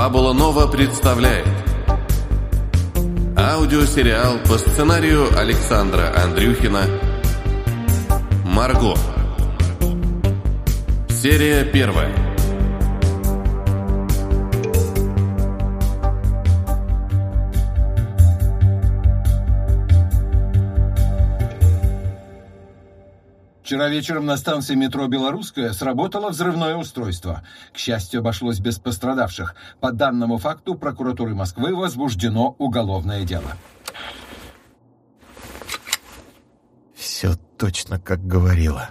Фабула Нова представляет Аудиосериал по сценарию Александра Андрюхина «Марго» Серия первая Вчера вечером на станции метро «Белорусская» сработало взрывное устройство. К счастью, обошлось без пострадавших. По данному факту прокуратуры Москвы возбуждено уголовное дело. Все точно как говорила.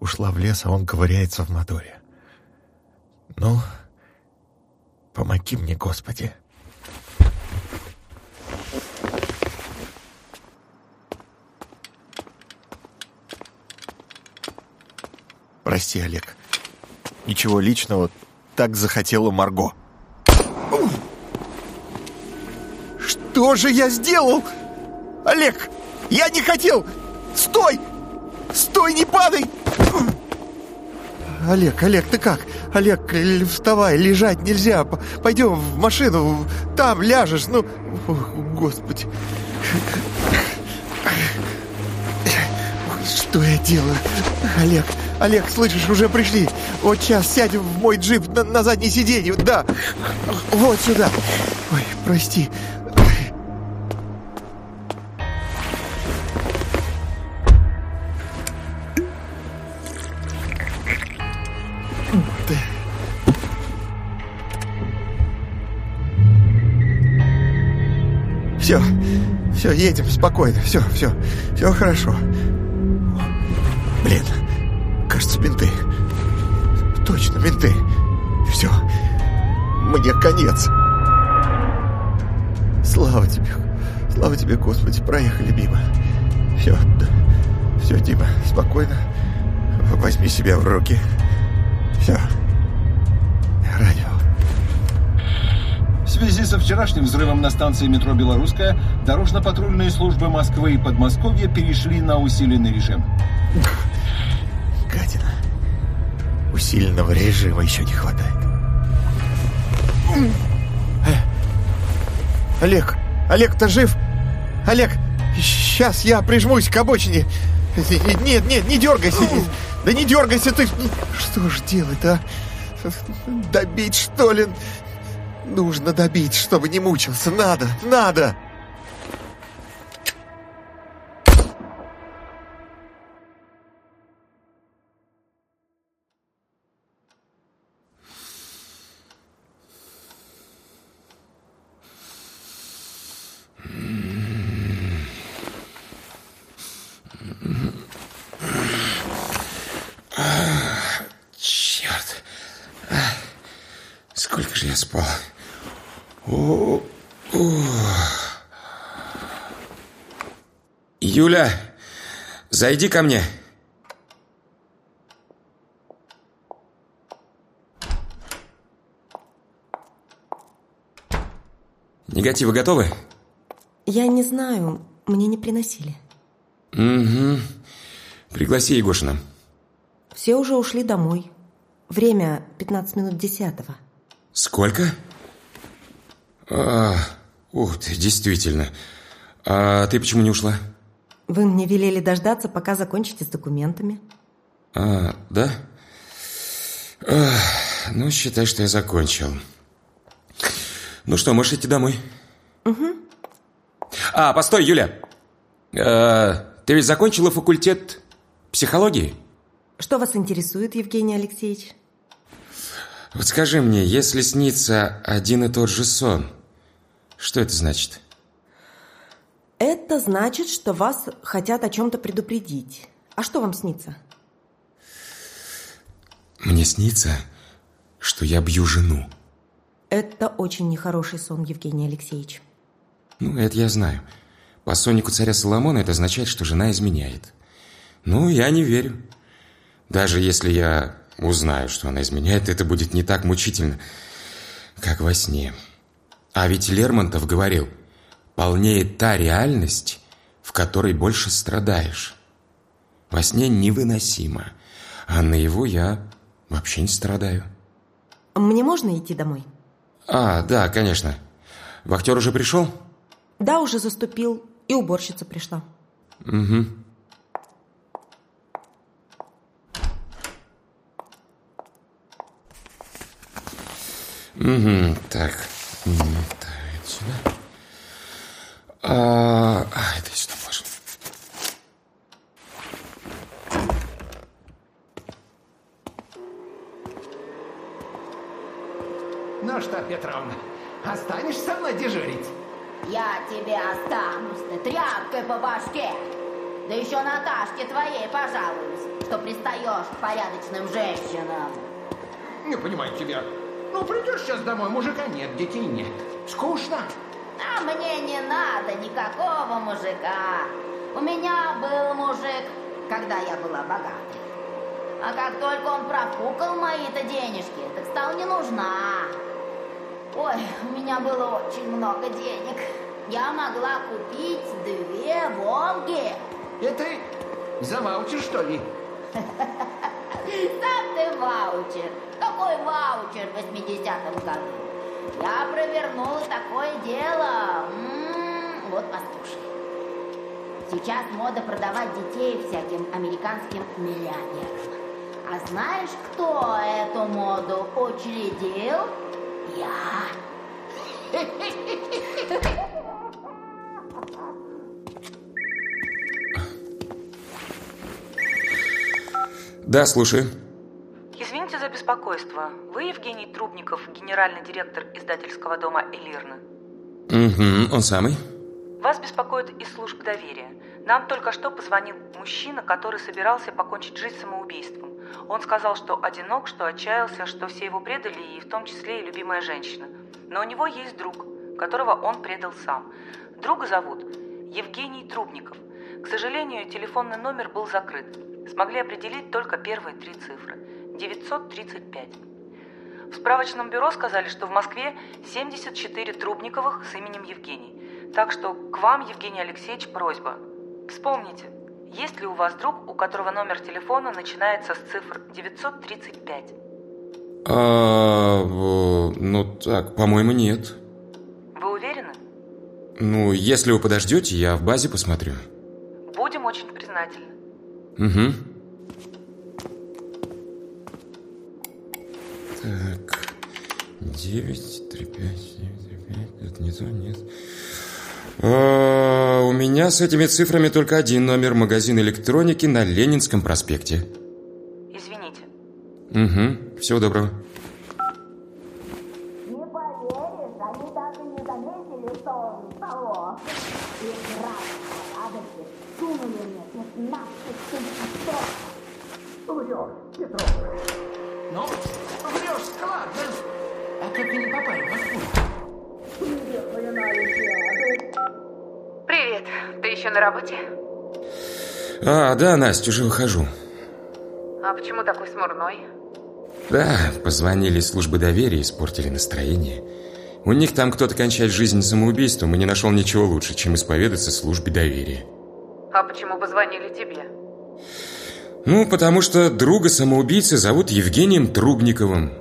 Ушла в лес, а он ковыряется в моторе. Ну, помоги мне, Господи. Прости, Олег. Ничего личного, так захотела Марго. Что же я сделал? Олег, я не хотел! Стой! Стой, не падай! Олег, Олег, ты как? Олег, вставай, лежать нельзя. Пойдем в машину, там ляжешь. Ну, о, господи. Что я делаю? Олег, Олег, слышишь, уже пришли. Вот сейчас сядем в мой джип на, на заднее сиденье. Да, вот сюда. Ой, прости. Все, все, едем спокойно, все, все, все хорошо. Блин, кажется, менты. Точно, менты. Все, мне конец. Слава тебе, слава тебе, Господи, проехали мимо. Все, все, Дима, спокойно. Возьми себя в руки. Все. Радио. В связи со вчерашним взрывом на станции метро «Белорусская» дорожно-патрульные службы Москвы и Подмосковья перешли на усиленный режим. Усиленного режима еще не хватает. Э, Олег, Олег, ты жив? Олег, сейчас я прижмусь к обочине. Нет, нет, не дергайся. Да не дергайся ты. Что ж делать-то, а? Добить, что ли? Нужно добить, чтобы не мучился. Надо, надо. Черт. Сколько же я спал? О, о. Юля, зайди ко мне. Негативы готовы? Я не знаю, мне не приносили. Угу. Пригласи Егошина. Все уже ушли домой. Время 15 минут десятого. Сколько? А, ух ты, действительно. А ты почему не ушла? Вы мне велели дождаться, пока закончите с документами. А, да? Ах, ну, считай, что я закончил. Ну что, можешь идти домой? Угу. А, постой, Юля. А, ты ведь закончила факультет психологии? Что вас интересует, Евгений Алексеевич? Вот скажи мне, если снится один и тот же сон, что это значит? Это значит, что вас хотят о чем-то предупредить. А что вам снится? Мне снится, что я бью жену. Это очень нехороший сон, Евгений Алексеевич. Ну, это я знаю. По соннику царя Соломона это означает, что жена изменяет. Ну, я не верю. Даже если я узнаю, что она изменяет, это будет не так мучительно, как во сне. А ведь Лермонтов говорил, полнее та реальность, в которой больше страдаешь. Во сне невыносимо, а на его я вообще не страдаю. Мне можно идти домой? А, да, конечно. Вахтер уже пришел? Да, уже заступил. И уборщица пришла. Угу. Угу, так. Сюда. А, а, это сюда положим. Ну что, Петровна, останешься со мной дежурить? Я тебе останусь, ты тряпкой по башке. Да еще Наташке твоей пожалуюсь, что пристаешь к порядочным женщинам. Не понимаю тебя. Ну, придешь сейчас домой, мужика нет, детей нет. Скучно? А мне не надо никакого мужика. У меня был мужик, когда я была богатой. А как только он профукал мои-то денежки, так стал не нужна. Ой, у меня было очень много денег. Я могла купить две Волги. И ты за ваучер, что ли? Сам ты ваучер. Какой ваучер в 80-м году? Я провернула такое дело. М-м, вот послушай. Сейчас мода продавать детей всяким американским миллионерам. А знаешь, кто эту моду учредил? Я. Да, слушаю. Извините за беспокойство. Вы Евгений Трубников, генеральный директор издательского дома «Элирна». Угу, он самый. Вас беспокоит из служб доверия. Нам только что позвонил мужчина, который собирался покончить жизнь самоубийством. Он сказал, что одинок, что отчаялся, что все его предали, и в том числе и любимая женщина. Но у него есть друг, которого он предал сам. Друга зовут Евгений Трубников. К сожалению, телефонный номер был закрыт. Смогли определить только первые три цифры. 935. В справочном бюро сказали, что в Москве 74 Трубниковых с именем Евгений. Так что к вам, Евгений Алексеевич, просьба. Вспомните, есть ли у вас друг, у которого номер телефона начинается с цифр 935? А, ну так, по-моему, нет. Вы уверены? Ну, если вы подождете, я в базе посмотрю. Будем очень признательны. Угу. 9, 3, 5, 9, 3, 5, это не то, нет. А, у меня с этими цифрами только один номер магазин электроники на Ленинском проспекте. Извините. Угу, всего доброго. Не поверишь, они даже не заметили, что он того. И радости, радости сунули мне 15 тысяч долларов. Врешь, Петровна. Ну, врешь складно. А только не попали в Москву. Привет. Ты еще на работе? А, да, Настя, уже выхожу. А почему такой смурной? Да, позвонили из службы доверия, испортили настроение. У них там кто-то кончает жизнь самоубийством и не нашел ничего лучше, чем исповедаться службе доверия. А почему позвонили тебе? Ну, потому что друга самоубийцы зовут Евгением Трубниковым.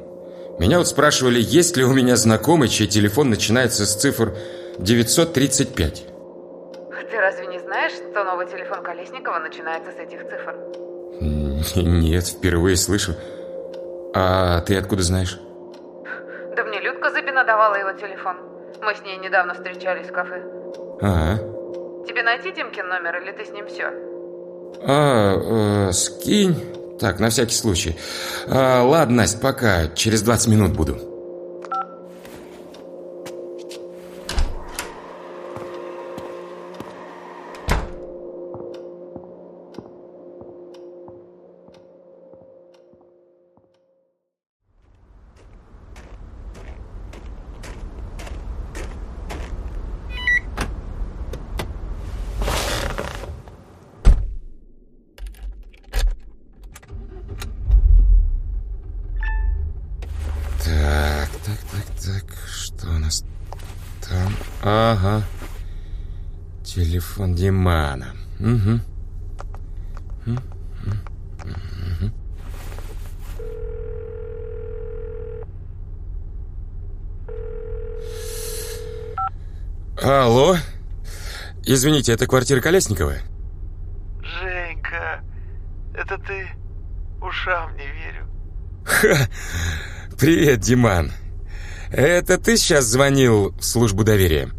Меня вот спрашивали, есть ли у меня знакомый, чей телефон начинается с цифр 935. Ты разве не знаешь, что новый телефон Колесникова начинается с этих цифр? Нет, впервые слышу. А ты откуда знаешь? Да мне Людка Зыбина давала его телефон. Мы с ней недавно встречались в кафе. А, Тебе найти Димкин номер или ты с ним все? а э, скинь. Так, на всякий случай. А, ладно, Настя, пока. Через 20 минут буду. Так, так, так, так. Что у нас там? Ага. Телефон Димана. Угу. Алло? Извините, это квартира Колесникова? Женька, это ты? Ушам не верю. Ха! Привет, Диман. Это ты сейчас звонил в службу доверия?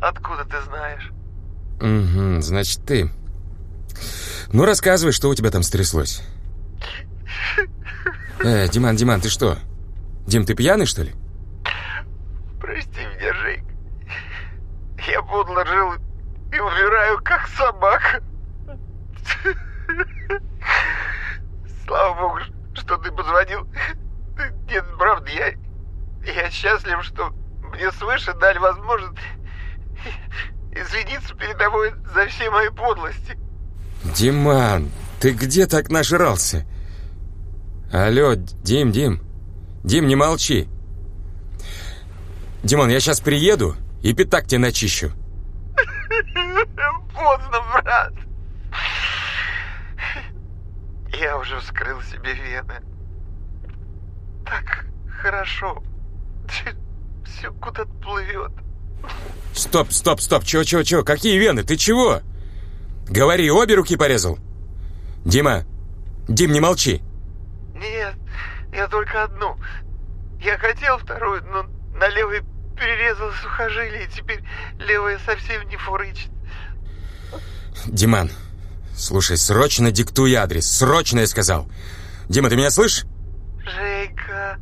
Откуда ты знаешь? Угу, значит, ты. Ну, рассказывай, что у тебя там стряслось. Э, Диман, Диман, ты что? Дим, ты пьяный, что ли? Прости меня, Жень. Я подло жил и умираю, как собака. Слава богу, что ты позвонил. Нет, правда, я, я счастлив, что мне свыше дали возможность извиниться перед тобой за все мои подлости. Диман, ты где так нажрался? Алло, Дим, Дим. Дим, не молчи. Димон, я сейчас приеду и пятак тебе начищу. Поздно, брат. Я уже вскрыл себе вены. Так хорошо. Все куда-то плывет. Стоп, стоп, стоп, чего, чего, чего? Какие вены? Ты чего? Говори, обе руки порезал? Дима, Дим, не молчи. Нет, я только одну. Я хотел вторую, но на левой перерезал сухожилие, и теперь левая совсем не фурычит. Диман, слушай, срочно диктуй адрес. Срочно, я сказал. Дима, ты меня слышишь? Женька,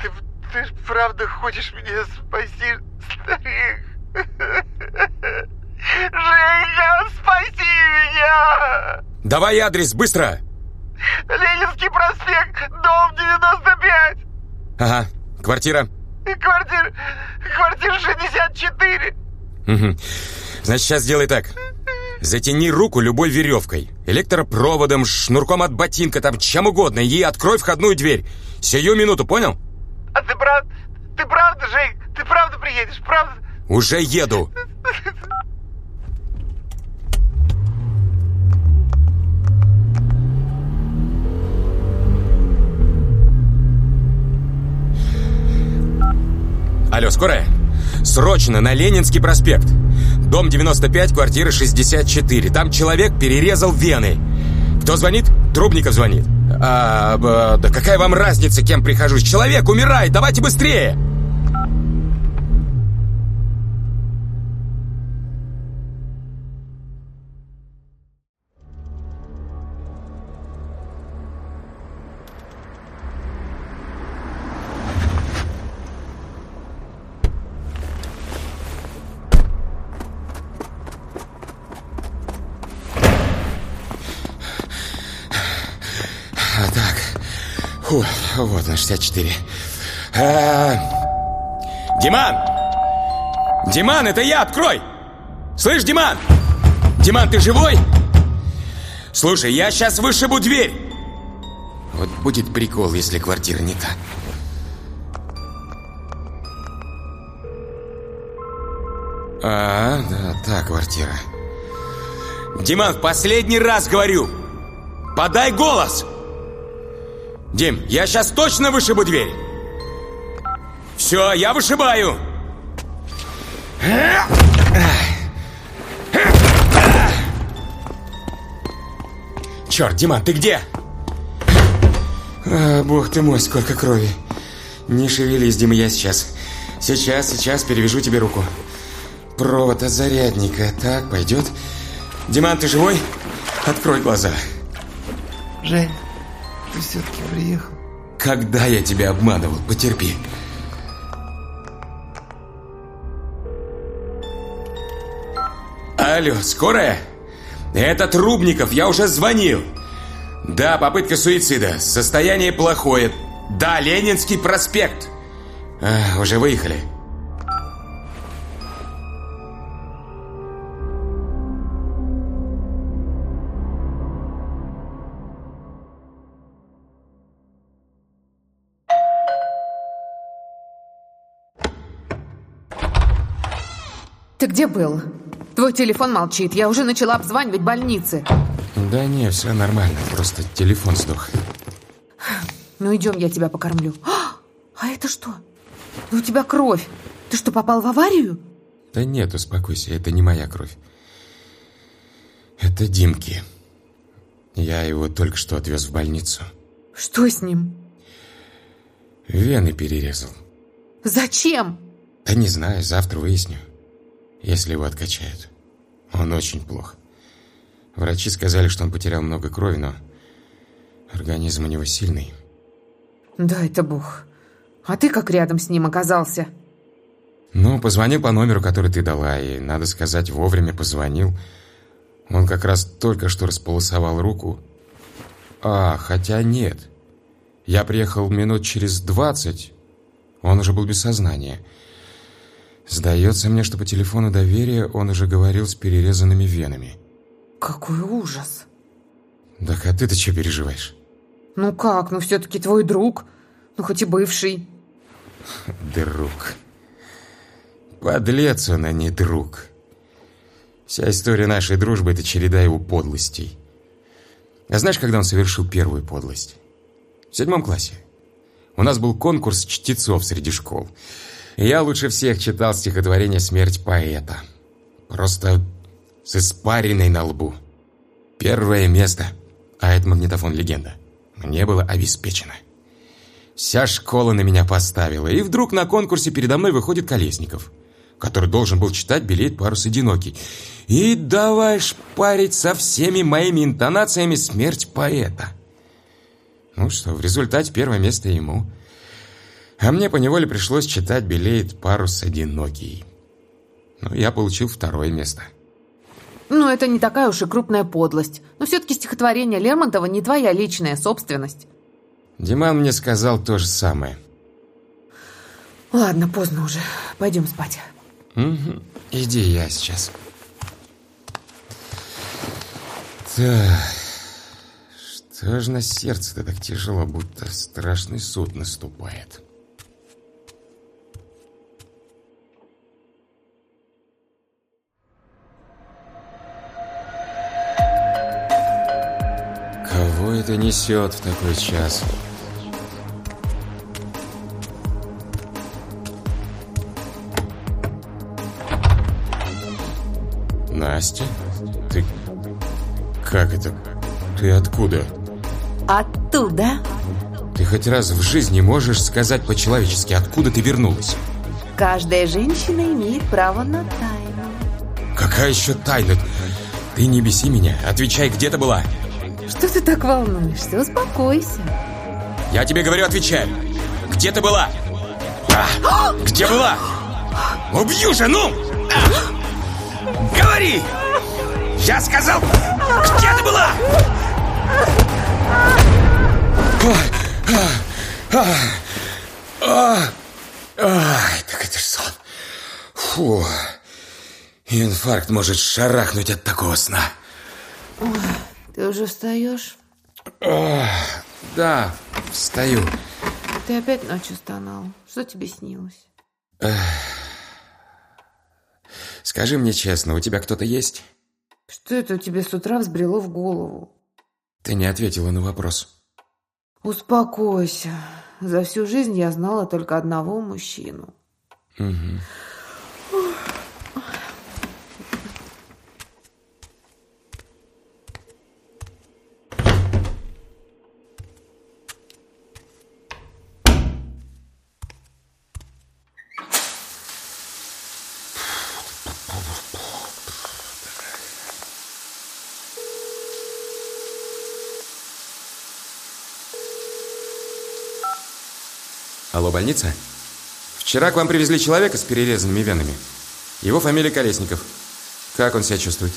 ты, ты правда хочешь меня спасти, старик? Женька, спаси меня! Давай адрес, быстро! Ленинский проспект, дом 95. Ага, квартира. Квартира, квартира 64. Угу. Значит, сейчас сделай так. Затяни руку любой веревкой. Электропроводом, шнурком от ботинка, там чем угодно. И открой входную дверь. Сию минуту, понял? А ты прав... Ты правда, Жень? Ты правда приедешь, правда? Уже еду. Алло, скорая? Срочно на Ленинский проспект. Дом 95, квартира 64. Там человек перерезал вены. Кто звонит? Трубников звонит. А, да какая вам разница, кем прихожусь? Человек умирает, давайте быстрее! Фу, вот на 64. А, Диман! Диман, это я, открой! Слышь, Диман! Диман, ты живой? Слушай, я сейчас вышибу дверь. Вот будет прикол, если квартира не та. А, да, та квартира. Диман, в последний раз говорю. Подай голос! Дим, я сейчас точно вышибу дверь. Все, я вышибаю. Черт, Диман, ты где? А, бог ты мой, сколько крови. Не шевелись, Дима, я сейчас. Сейчас, сейчас перевяжу тебе руку. Провод от зарядника. Так, пойдет. Диман, ты живой? Открой глаза. Жень, ты все-таки приехал? Когда я тебя обманывал? Потерпи. Алло, скорая? Это Трубников, я уже звонил. Да, попытка суицида. Состояние плохое. Да, Ленинский проспект. А, уже выехали. Ты где был? Твой телефон молчит. Я уже начала обзванивать больницы. Да не, все нормально. Просто телефон сдох. Ну идем, я тебя покормлю. А, а это что? Да у тебя кровь. Ты что, попал в аварию? Да нет, успокойся, это не моя кровь. Это Димки. Я его только что отвез в больницу. Что с ним? Вены перерезал. Зачем? Да не знаю, завтра выясню. Если его откачают. Он очень плох. Врачи сказали, что он потерял много крови, но организм у него сильный. Да, это бог. А ты как рядом с ним оказался? Ну, позвонил по номеру, который ты дала, и, надо сказать, вовремя позвонил. Он как раз только что располосовал руку. А, хотя нет. Я приехал минут через двадцать. Он уже был без сознания. Сдается мне, что по телефону доверия он уже говорил с перерезанными венами. Какой ужас. Так а ты-то что переживаешь? Ну как, ну все-таки твой друг. Ну хоть и бывший. Друг. Подлец он, а не друг. Вся история нашей дружбы — это череда его подлостей. А знаешь, когда он совершил первую подлость? В седьмом классе. У нас был конкурс чтецов среди школ. Я лучше всех читал стихотворение «Смерть поэта». Просто с испариной на лбу. Первое место, а это магнитофон «Легенда», мне было обеспечено. Вся школа на меня поставила, и вдруг на конкурсе передо мной выходит Колесников, который должен был читать «Белеет парус одинокий». И давай шпарить со всеми моими интонациями «Смерть поэта». Ну что, в результате первое место ему. А мне поневоле пришлось читать «Белеет парус одинокий». Ну, я получил второе место. Ну, это не такая уж и крупная подлость. Но все-таки стихотворение Лермонтова не твоя личная собственность. Диман мне сказал то же самое. Ладно, поздно уже. Пойдем спать. Угу. Иди, я сейчас. Так, что ж на сердце-то так тяжело, будто страшный суд наступает. Кого это несет в такой час? Настя? Ты... Как это? Ты откуда? Оттуда. Ты хоть раз в жизни можешь сказать по-человечески, откуда ты вернулась? Каждая женщина имеет право на тайну. Какая еще тайна? Ты не беси меня. Отвечай, где ты была? Что ты так волнуешься? Успокойся. Я тебе говорю, отвечай. Где ты была? А, где была? Убью же, ну! А, говори! Я сказал, где ты была? Ай, так это ж сон. Фу. Инфаркт может шарахнуть от такого сна. Ты уже встаешь? Да, встаю. Ты опять ночью стонал. Что тебе снилось? Скажи мне честно, у тебя кто-то есть? Что это у тебя с утра взбрело в голову? Ты не ответила на вопрос. Успокойся. За всю жизнь я знала только одного мужчину. Угу. Алло, больница? Вчера к вам привезли человека с перерезанными венами. Его фамилия Колесников. Как он себя чувствует?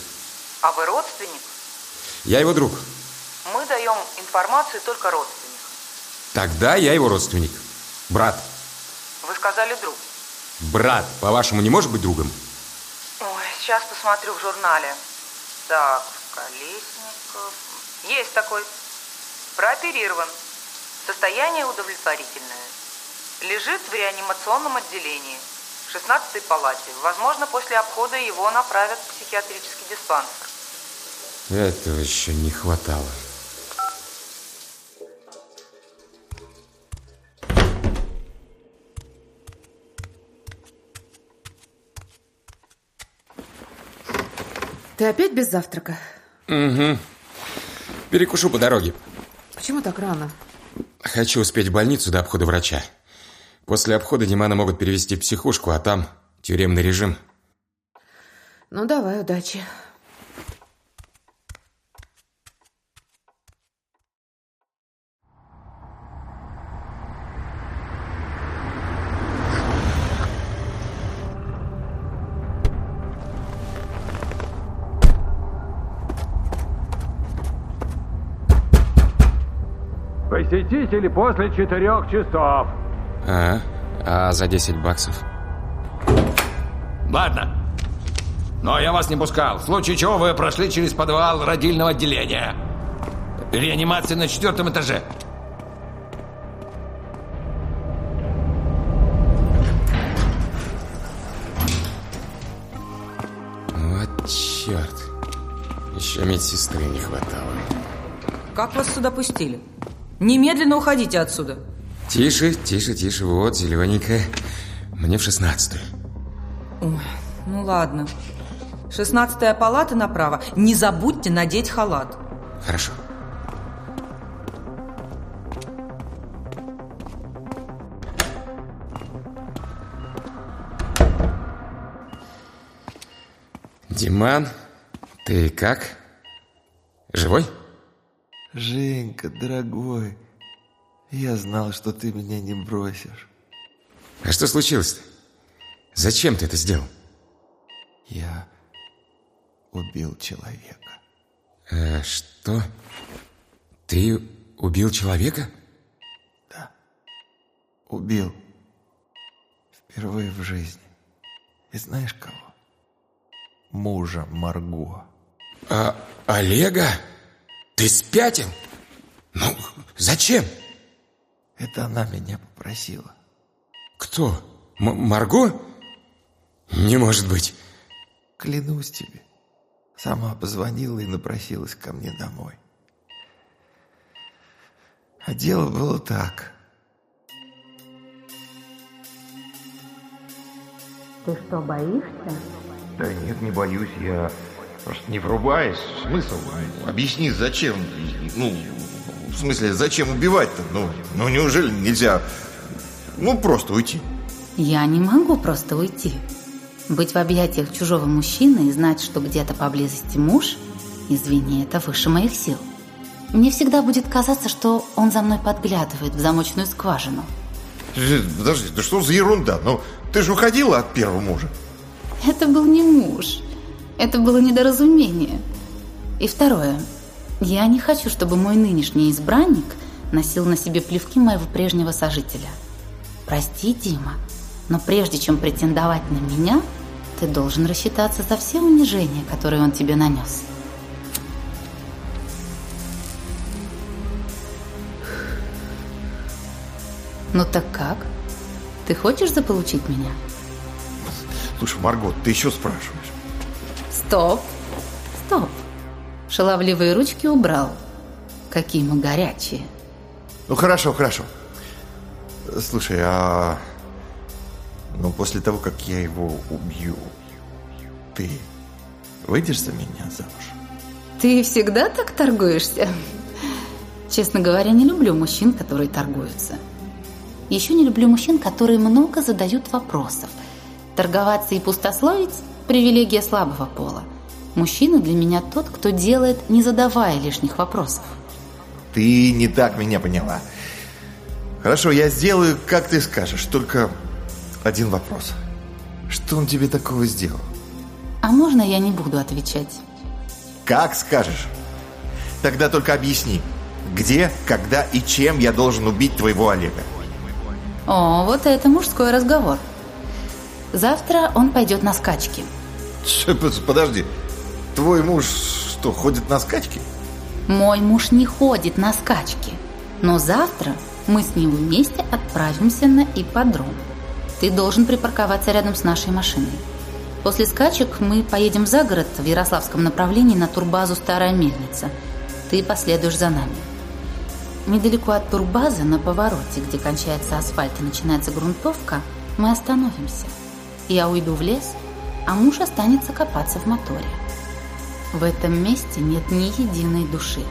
А вы родственник? Я его друг. Мы даем информацию только родственникам. Тогда я его родственник. Брат. Вы сказали друг. Брат, по-вашему, не может быть другом? Ой, сейчас посмотрю в журнале. Так, Колесников. Есть такой. Прооперирован. Состояние удовлетворительное. Лежит в реанимационном отделении, в 16-й палате. Возможно, после обхода его направят в психиатрический диспансер. Этого еще не хватало. Ты опять без завтрака? Угу. Перекушу по дороге. Почему так рано? Хочу успеть в больницу до обхода врача. После обхода Димана могут перевести в психушку, а там тюремный режим. Ну, давай, удачи. Посетители после четырех часов. А, а за 10 баксов? Ладно. Но я вас не пускал. В случае чего вы прошли через подвал родильного отделения. Реанимация на четвертом этаже. Вот черт. Еще медсестры не хватало. Как вас сюда пустили? Немедленно уходите отсюда. Тише, тише, тише. Вот, зелененькая. Мне в шестнадцатую. Ой, ну ладно. Шестнадцатая палата направо. Не забудьте надеть халат. Хорошо. Диман, ты как? Живой? Женька, дорогой, я знал, что ты меня не бросишь. А что случилось-то? Зачем ты это сделал? Я убил человека. Э, что? Ты убил человека? Да. Убил. Впервые в жизни. И знаешь кого? Мужа Марго. А, Олега? Ты спятил? Ну, зачем? Это она меня попросила. Кто? М Марго? Не может быть. Клянусь тебе. Сама позвонила и напросилась ко мне домой. А дело было так. Ты что, боишься? Да нет, не боюсь, я просто не врубаюсь. Смысл? Объясни, зачем? Ну, в смысле, зачем убивать-то? Ну, ну неужели нельзя, ну, просто уйти? Я не могу просто уйти. Быть в объятиях чужого мужчины и знать, что где-то поблизости муж, извини, это выше моих сил. Мне всегда будет казаться, что он за мной подглядывает в замочную скважину. Подожди, да что за ерунда? Ну, ты же уходила от первого мужа. Это был не муж. Это было недоразумение. И второе. Я не хочу, чтобы мой нынешний избранник носил на себе плевки моего прежнего сожителя. Прости, Дима, но прежде чем претендовать на меня, ты должен рассчитаться за все унижения, которые он тебе нанес. Ну так как? Ты хочешь заполучить меня? Слушай, Марго, ты еще спрашиваешь? Стоп, стоп. Шаловливые ручки убрал. Какие мы горячие. Ну хорошо, хорошо. Слушай, а... Ну, после того, как я его убью, ты выйдешь за меня замуж? Ты всегда так торгуешься? Честно говоря, не люблю мужчин, которые торгуются. Еще не люблю мужчин, которые много задают вопросов. Торговаться и пустословить – привилегия слабого пола. Мужчина для меня тот, кто делает, не задавая лишних вопросов. Ты не так меня поняла. Хорошо, я сделаю, как ты скажешь, только один вопрос. Что он тебе такого сделал? А можно я не буду отвечать? Как скажешь. Тогда только объясни, где, когда и чем я должен убить твоего Олега. О, вот это мужской разговор. Завтра он пойдет на скачки. Подожди, твой муж что, ходит на скачки? Мой муж не ходит на скачки. Но завтра мы с ним вместе отправимся на ипподром. Ты должен припарковаться рядом с нашей машиной. После скачек мы поедем за город в Ярославском направлении на турбазу «Старая мельница». Ты последуешь за нами. Недалеко от турбазы, на повороте, где кончается асфальт и начинается грунтовка, мы остановимся. Я уйду в лес, а муж останется копаться в моторе. В этом месте нет ни единой души.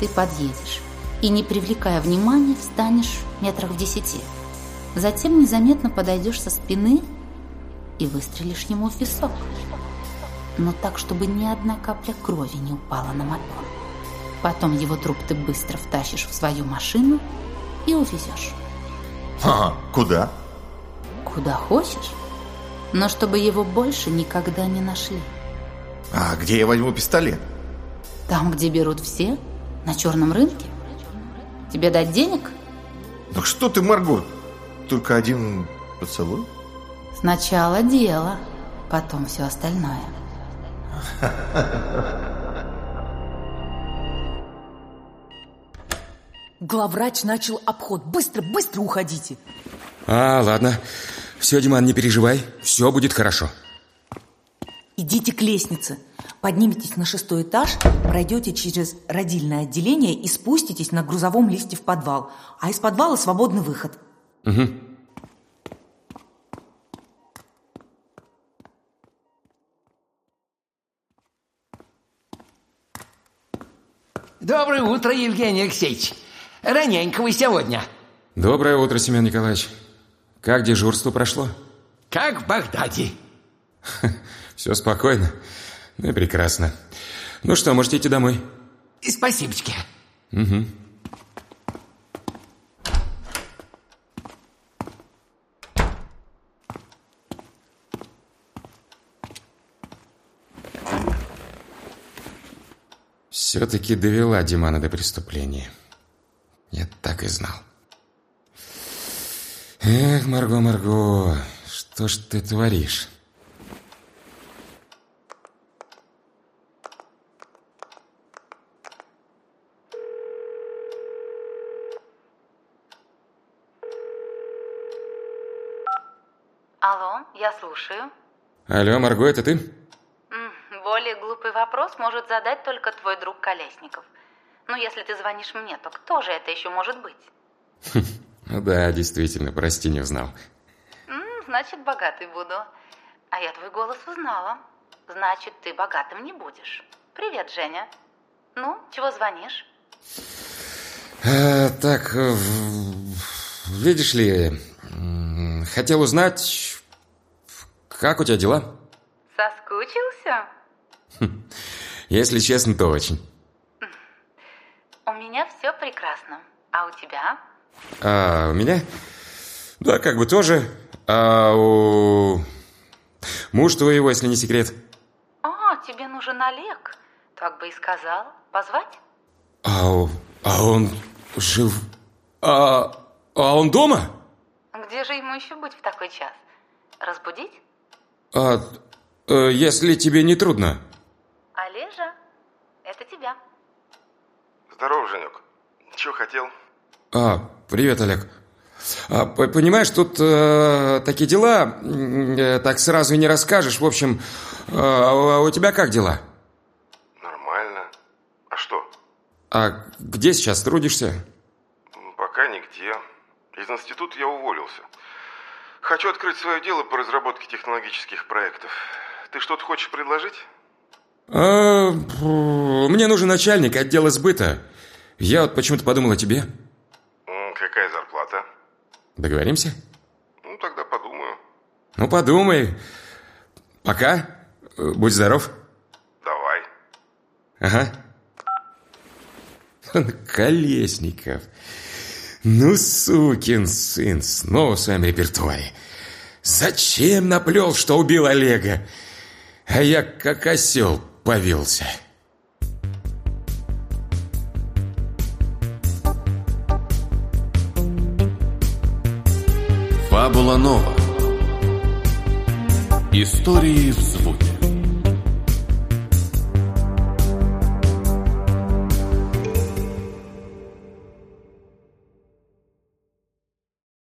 Ты подъедешь и, не привлекая внимания, встанешь метрах в десяти. Затем незаметно подойдешь со спины и выстрелишь ему в висок. Но так, чтобы ни одна капля крови не упала на мотор. Потом его труп ты быстро втащишь в свою машину и увезешь. Ага, куда? Куда хочешь, но чтобы его больше никогда не нашли. А где я возьму пистолет? Там, где берут все, на черном рынке. Тебе дать денег? Ну что ты, Марго, только один поцелуй? Сначала дело, потом все остальное. Главврач начал обход. Быстро, быстро уходите. А, ладно. Все, Диман, не переживай. Все будет хорошо. Идите к лестнице. Подниметесь на шестой этаж, пройдете через родильное отделение и спуститесь на грузовом лифте в подвал. А из подвала свободный выход. Угу. Доброе утро, Евгений Алексеевич. Раненько вы сегодня. Доброе утро, Семен Николаевич. Как дежурство прошло? Как в Багдаде. Все спокойно. Ну и прекрасно. Ну что, можете идти домой. И спасибочки. Угу. Все-таки довела Димана до преступления. Я так и знал. Эх, Марго, Марго, что ж ты творишь? Алло, я слушаю. Алло, Марго, это ты? Более глупый вопрос может задать только твой друг Колесников. Ну, если ты звонишь мне, то кто же это еще может быть? Ну да, действительно, прости, не узнал. Значит, богатый буду. А я твой голос узнала. Значит, ты богатым не будешь. Привет, Женя. Ну, чего звонишь? А, так, э, видишь ли, хотел узнать, как у тебя дела? Соскучился? Если честно, то очень. У меня все прекрасно. А у тебя? А у меня? Да, как бы тоже. А у... Муж твоего, если не секрет. А, тебе нужен Олег. Так бы и сказал. Позвать? А, а он жив... А, а он дома? Где же ему еще быть в такой час? Разбудить? А, э, если тебе не трудно. Олежа, это тебя. Здорово, Женек. Чего хотел? А, привет, Олег. А, понимаешь, тут э, такие дела, э, так сразу и не расскажешь. В общем, э, а у тебя как дела? Нормально. А что? А где сейчас трудишься? Пока нигде. Из института я уволился. Хочу открыть свое дело по разработке технологических проектов. Ты что-то хочешь предложить? А, мне нужен начальник отдела сбыта. Я вот почему-то подумал о тебе. Какая зарплата? Договоримся? Ну, тогда подумаю. Ну, подумай. Пока. Э, Будь здоров. Давай. Ага. Колесников. Ну, сукин сын, снова в своем репертуаре. Зачем наплел, что убил Олега? А я как осел повелся. Фабула Нова. Истории в звуке.